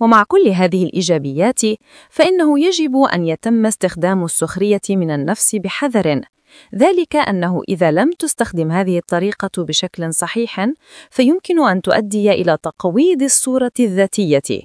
ومع كل هذه الإيجابيات فإنه يجب أن يتم استخدام السخرية من النفس بحذر. ذلك أنه إذا لم تستخدم هذه الطريقة بشكل صحيح فيمكن أن تؤدي إلى تقويض الصورة الذاتية.